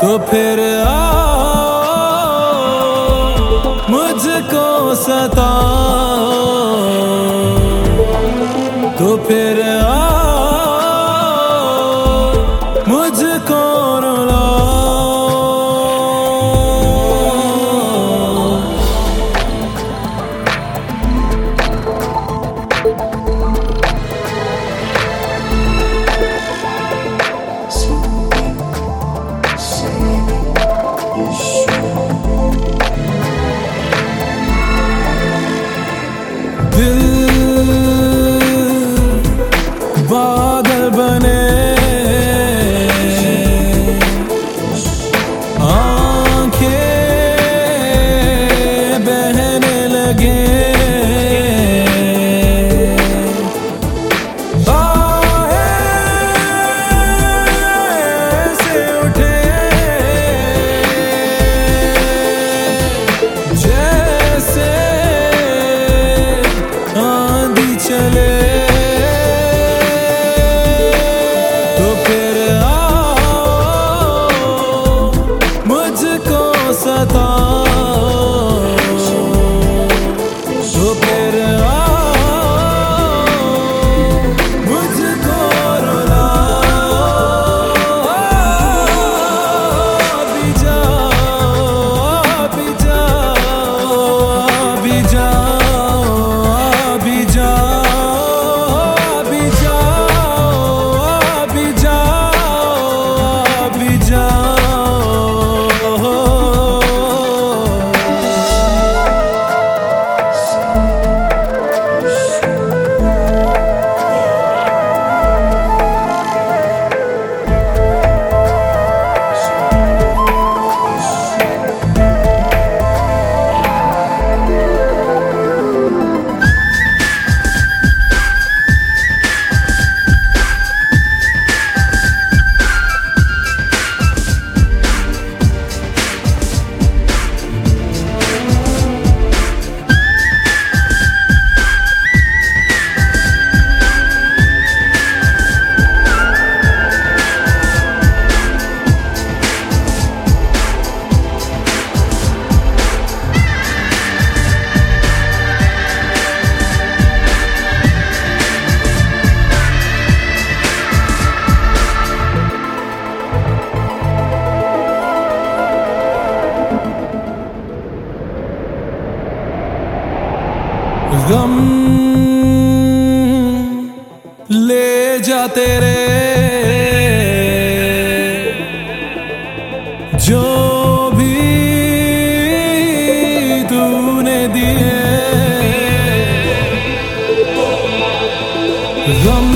तो फिर आओ मुझको सताओ। तो फिर आओ Believe गम ले जा तेरे जो भी तूने दिए गम